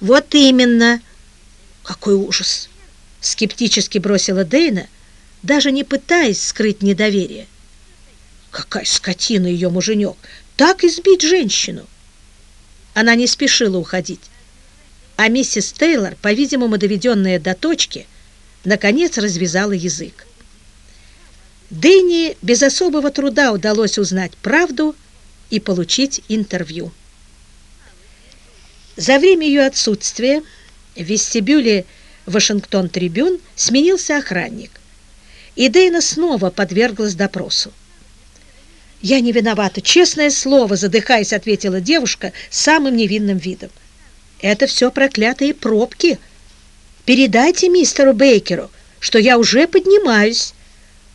«Вот именно!» «Какой ужас!» — скептически бросила Дейна, даже не пытаясь скрыть недоверие. «Какая скотина ее муженек! Так избить женщину!» Она не спешила уходить, а миссис Тейлор, по-видимому, доведенная до точки, наконец развязала язык. Дэнни без особого труда удалось узнать правду и получить интервью. За время ее отсутствия в вестибюле Вашингтон-трибюн сменился охранник, и Дэйна снова подверглась допросу. «Я не виновата, честное слово», — задыхаясь, ответила девушка самым невинным видом. «Это все проклятые пробки. Передайте мистеру Бейкеру, что я уже поднимаюсь».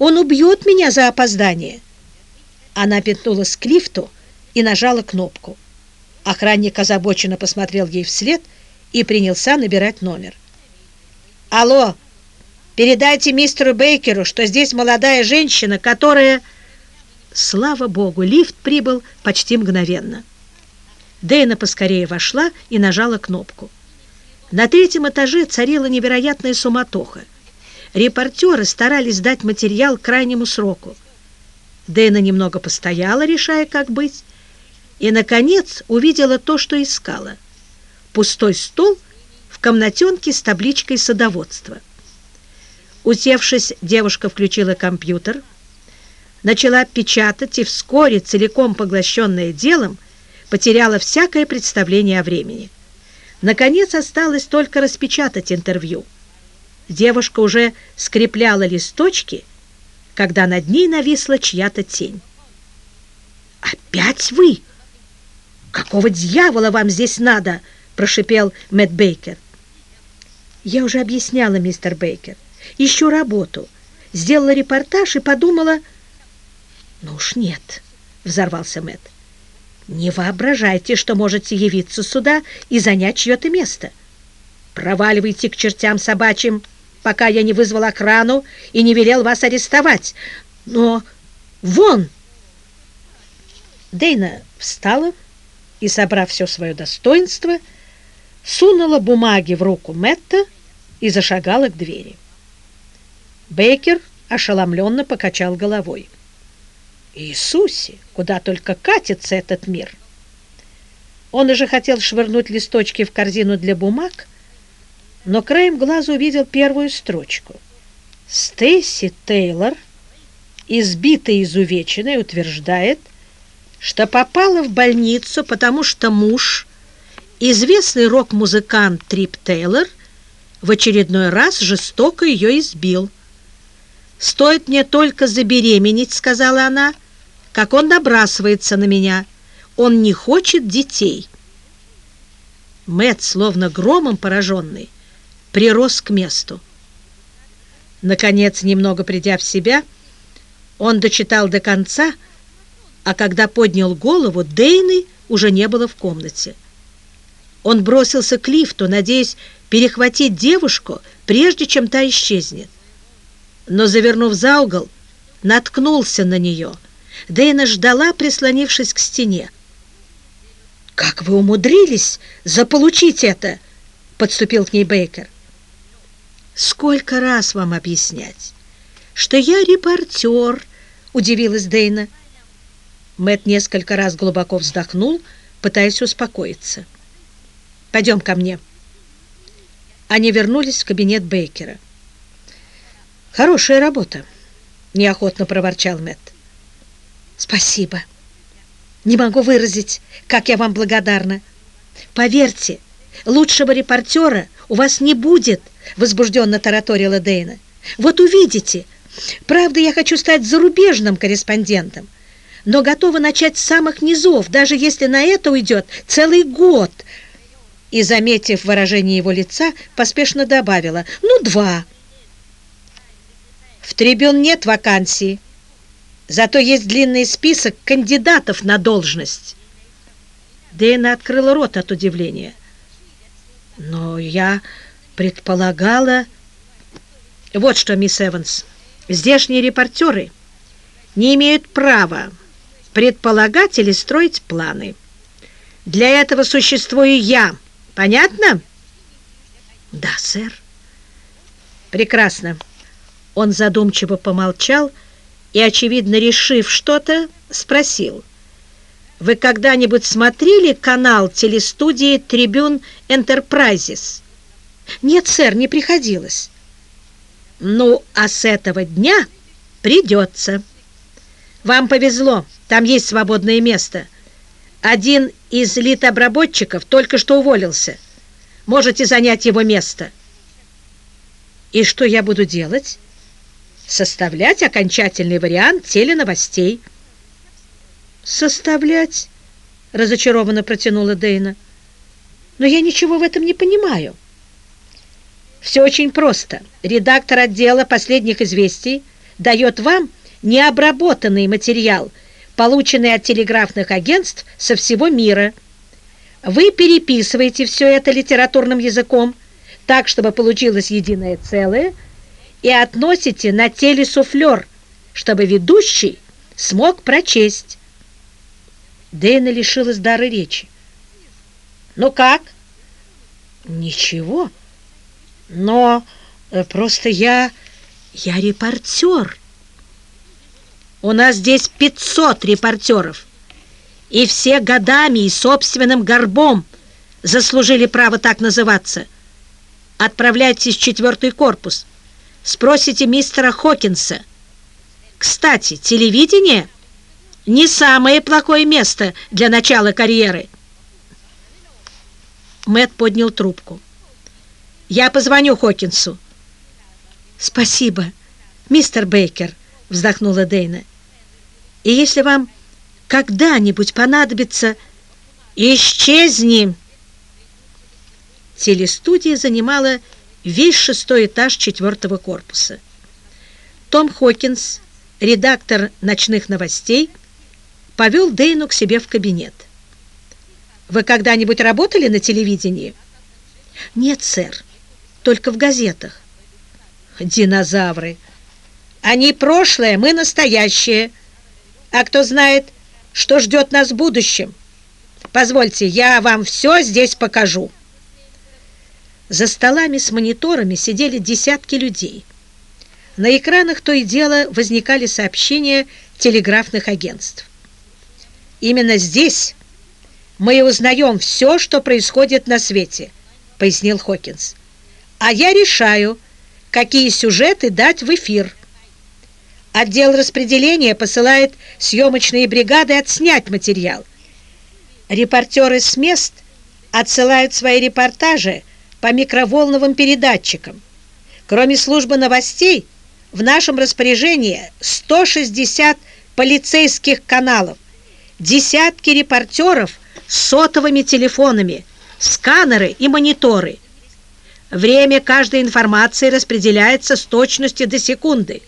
Он убьет меня за опоздание!» Она пятнулась к лифту и нажала кнопку. Охранник озабоченно посмотрел ей вслед и принялся набирать номер. «Алло! Передайте мистеру Бейкеру, что здесь молодая женщина, которая...» Слава богу, лифт прибыл почти мгновенно. Дэйна поскорее вошла и нажала кнопку. На третьем этаже царила невероятная суматоха. Репортеры старались дать материал к крайнему сроку. Дэна немного постояла, решая, как быть, и, наконец, увидела то, что искала. Пустой стол в комнатенке с табличкой садоводства. Усевшись, девушка включила компьютер, начала печатать и вскоре, целиком поглощенная делом, потеряла всякое представление о времени. Наконец, осталось только распечатать интервью. Девушка уже скрепляла листочки, когда над ней нависла чья-то тень. «Опять вы? Какого дьявола вам здесь надо?» – прошипел Мэтт Бейкер. «Я уже объясняла, мистер Бейкер. Ищу работу. Сделала репортаж и подумала...» «Ну уж нет», — взорвался Мэтт. «Не воображайте, что можете явиться сюда и занять чье-то место. Проваливайте к чертям собачьим, пока я не вызвал охрану и не велел вас арестовать. Но вон!» Дейна встала и, собрав все свое достоинство, сунула бумаги в руку Мэтта и зашагала к двери. Бейкер ошеломленно покачал головой. Иисусе, куда только катится этот мир! Он уже хотел швырнуть листочки в корзину для бумаг, но краем глаза увидел первую строчку. Стейси Тейлор, избитая и изувеченная, утверждает, что попала в больницу, потому что муж, известный рок-музыкант Трип Тейлор, в очередной раз жестоко ее избил. «Стоит мне только забеременеть», — сказала она, — «как он набрасывается на меня. Он не хочет детей». Мэт, словно громом пораженный, прирос к месту. Наконец, немного придя в себя, он дочитал до конца, а когда поднял голову, Дейны уже не было в комнате. Он бросился к лифту, надеясь перехватить девушку, прежде чем та исчезнет но, завернув за угол, наткнулся на нее. Дейна ждала, прислонившись к стене. «Как вы умудрились заполучить это?» — подступил к ней Бейкер. «Сколько раз вам объяснять, что я репортер?» — удивилась Дейна. Мэт несколько раз глубоко вздохнул, пытаясь успокоиться. «Пойдем ко мне». Они вернулись в кабинет Бейкера. Хорошая работа, неохотно проворчал Мэтт. Спасибо. Не могу выразить, как я вам благодарна. Поверьте, лучшего репортера у вас не будет, возбужденно тараторила Дейна. Вот увидите. Правда, я хочу стать зарубежным корреспондентом, но готова начать с самых низов, даже если на это уйдет целый год. И, заметив выражение его лица, поспешно добавила, ну, два. В Трибюн нет вакансии, зато есть длинный список кандидатов на должность. Дэна открыла рот от удивления. Но я предполагала... Вот что, мисс Эванс, здешние репортеры не имеют права предполагать или строить планы. Для этого существую я. Понятно? Да, сэр. Прекрасно. Он задумчиво помолчал и, очевидно, решив что-то, спросил. «Вы когда-нибудь смотрели канал телестудии «Трибюн Энтерпрайзис»?» «Нет, сэр, не приходилось». «Ну, а с этого дня придется. Вам повезло, там есть свободное место. Один из литобработчиков только что уволился. Можете занять его место». «И что я буду делать?» Составлять окончательный вариант теленовостей. «Составлять?» — разочарованно протянула Дейна. «Но я ничего в этом не понимаю». «Все очень просто. Редактор отдела последних известий дает вам необработанный материал, полученный от телеграфных агентств со всего мира. Вы переписываете все это литературным языком, так, чтобы получилось единое целое — и относите на телесуфлер, чтобы ведущий смог прочесть. Дэна лишилась дара речи. «Ну как?» «Ничего. Но э, просто я... я репортер. У нас здесь 500 репортеров, и все годами и собственным горбом заслужили право так называться. Отправляйтесь в четвертый корпус» спросите мистера Хокинса. Кстати, телевидение не самое плохое место для начала карьеры. Мэт поднял трубку. «Я позвоню Хокинсу». «Спасибо, мистер Бейкер», — вздохнула Дейна. «И если вам когда-нибудь понадобится... Исчезни! Телестудия занимала весь шестой этаж четвертого корпуса. Том Хокинс, редактор «Ночных новостей», повел Дейну к себе в кабинет. «Вы когда-нибудь работали на телевидении?» «Нет, сэр, только в газетах». «Динозавры! Они прошлое, мы настоящее. А кто знает, что ждет нас в будущем? Позвольте, я вам все здесь покажу». За столами с мониторами сидели десятки людей. На экранах то и дело возникали сообщения телеграфных агентств. «Именно здесь мы узнаем все, что происходит на свете», — пояснил Хокинс. «А я решаю, какие сюжеты дать в эфир». Отдел распределения посылает съемочные бригады отснять материал. Репортеры с мест отсылают свои репортажи по микроволновым передатчикам. Кроме службы новостей, в нашем распоряжении 160 полицейских каналов, десятки репортеров с сотовыми телефонами, сканеры и мониторы. Время каждой информации распределяется с точностью до секунды.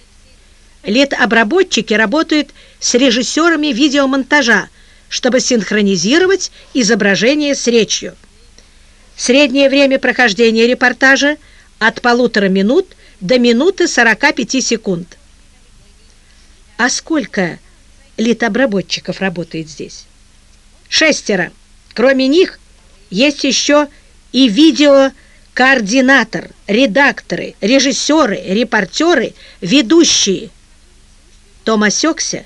Лет-обработчики работают с режиссерами видеомонтажа, чтобы синхронизировать изображение с речью. Среднее время прохождения репортажа от полутора минут до минуты 45 секунд. А сколько литобработчиков работает здесь? Шестеро. Кроме них есть еще и видеокоординатор, редакторы, режиссеры, репортеры, ведущие. Том осекся,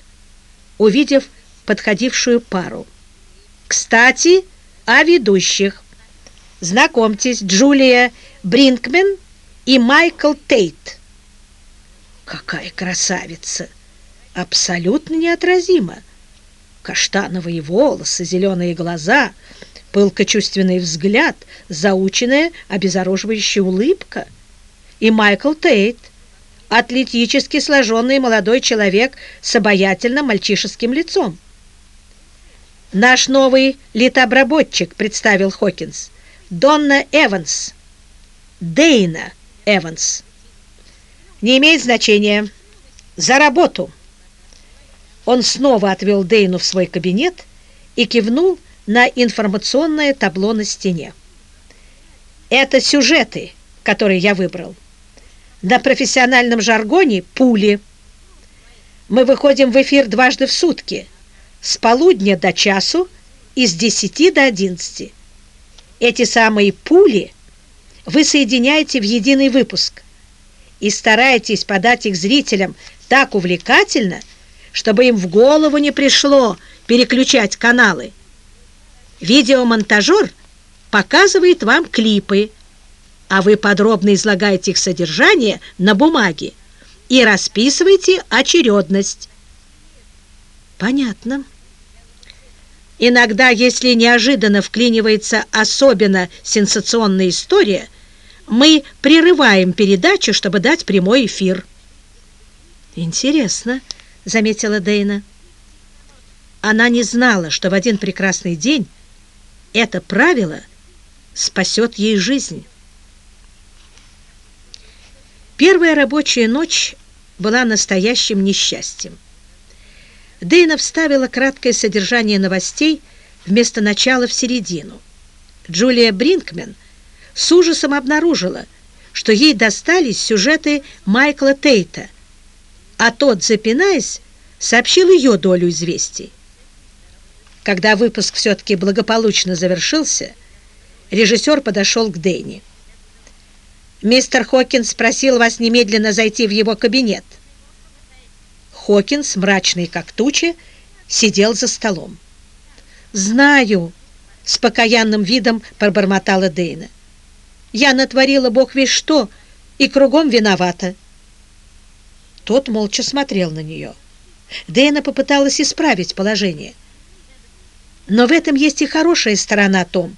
увидев подходившую пару. Кстати, о ведущих. Знакомьтесь, Джулия Бринкмен и Майкл Тейт. Какая красавица! Абсолютно неотразима. Каштановые волосы, зеленые глаза, пылко-чувственный взгляд, заученная, обезоруживающая улыбка. И Майкл Тейт, атлетически сложенный молодой человек с обаятельным мальчишеским лицом. «Наш новый литообработчик», — представил Хокинс. Донна Эванс. Дейна Эванс. Не имеет значения. За работу. Он снова отвел Дейну в свой кабинет и кивнул на информационное табло на стене. Это сюжеты, которые я выбрал. На профессиональном жаргоне пули. Мы выходим в эфир дважды в сутки, с полудня до часу и с 10 до 11. Эти самые пули вы соединяете в единый выпуск и стараетесь подать их зрителям так увлекательно, чтобы им в голову не пришло переключать каналы. Видеомонтажер показывает вам клипы, а вы подробно излагаете их содержание на бумаге и расписываете очередность. Понятно. Иногда, если неожиданно вклинивается особенно сенсационная история, мы прерываем передачу, чтобы дать прямой эфир. «Интересно», — заметила Дейна. Она не знала, что в один прекрасный день это правило спасет ей жизнь. Первая рабочая ночь была настоящим несчастьем. Дейна вставила краткое содержание новостей вместо начала в середину. Джулия Бринкмен с ужасом обнаружила, что ей достались сюжеты Майкла Тейта, а тот, запинаясь, сообщил ее долю известий. Когда выпуск все-таки благополучно завершился, режиссер подошел к Дэйне. «Мистер Хокинс просил вас немедленно зайти в его кабинет». Хокинс, мрачный как туча, сидел за столом. «Знаю», — с покаянным видом пробормотала Дейна. «Я натворила бог весь что и кругом виновата». Тот молча смотрел на нее. Дейна попыталась исправить положение. «Но в этом есть и хорошая сторона, Том.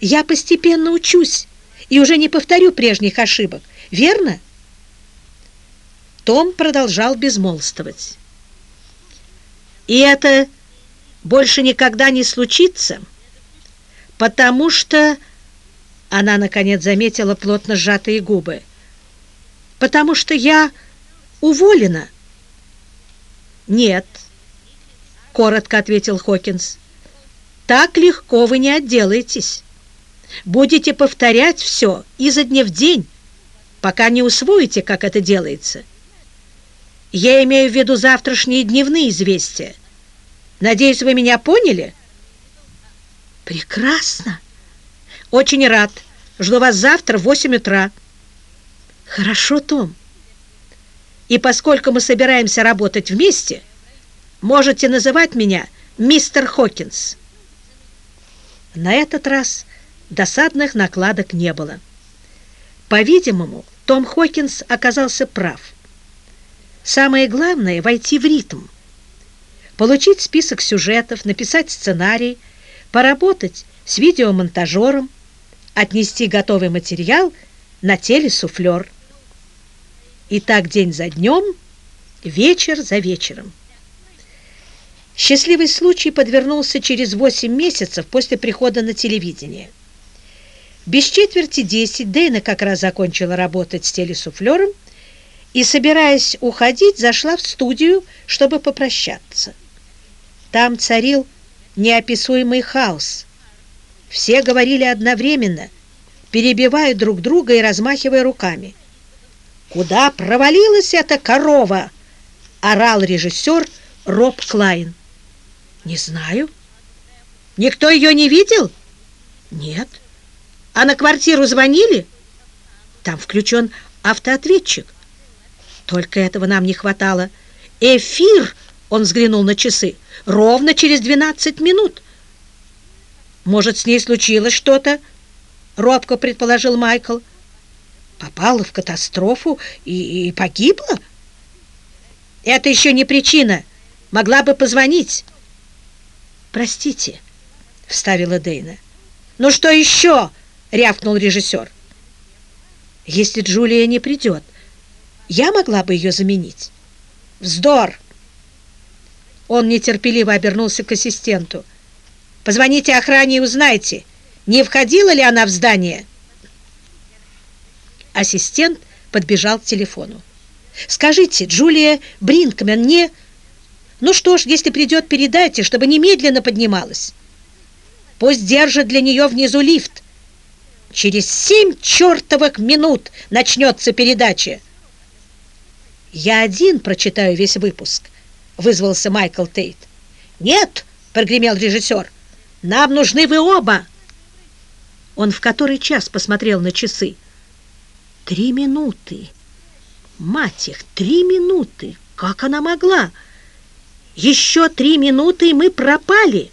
Я постепенно учусь и уже не повторю прежних ошибок, верно?» Том продолжал безмолвствовать. «И это больше никогда не случится, потому что...» Она, наконец, заметила плотно сжатые губы. «Потому что я уволена». «Нет», — коротко ответил Хокинс. «Так легко вы не отделаетесь. Будете повторять все изо дня в день, пока не усвоите, как это делается. Я имею в виду завтрашние дневные известия. Надеюсь, вы меня поняли?» «Прекрасно! Очень рад. Жду вас завтра в восемь утра». «Хорошо, Том. И поскольку мы собираемся работать вместе, можете называть меня мистер Хокинс». На этот раз досадных накладок не было. По-видимому, Том Хокинс оказался прав. Самое главное — войти в ритм. Получить список сюжетов, написать сценарий, поработать с видеомонтажером, отнести готовый материал на телесуфлер. И так день за днем, вечер за вечером. Счастливый случай подвернулся через 8 месяцев после прихода на телевидение. Без четверти 10 Дэйна как раз закончила работать с телесуфлером и, собираясь уходить, зашла в студию, чтобы попрощаться. Там царил неописуемый хаос. Все говорили одновременно, перебивая друг друга и размахивая руками. «Куда провалилась эта корова?» — орал режиссер Роб Клайн. «Не знаю». «Никто ее не видел?» «Нет». «А на квартиру звонили?» «Там включен автоответчик». «Только этого нам не хватало». «Эфир!» — он взглянул на часы. «Ровно через 12 минут». «Может, с ней случилось что-то?» — робко предположил Майкл. «Попала в катастрофу и, и погибла?» «Это еще не причина. Могла бы позвонить». «Простите», — вставила Дейна. «Ну что еще?» — рявкнул режиссер. «Если Джулия не придет, я могла бы ее заменить». «Вздор!» Он нетерпеливо обернулся к ассистенту. «Позвоните охране и узнайте, не входила ли она в здание?» Ассистент подбежал к телефону. «Скажите, Джулия Бринкмен не...» «Ну что ж, если придет, передайте, чтобы немедленно поднималась. Пусть держит для нее внизу лифт. Через семь чертовых минут начнется передача». «Я один прочитаю весь выпуск», — вызвался Майкл Тейт. «Нет!» — прогремел режиссер. «Нам нужны вы оба!» Он в который час посмотрел на часы. Три минуты. Мать их, три минуты. Как она могла? Еще три минуты, и мы пропали.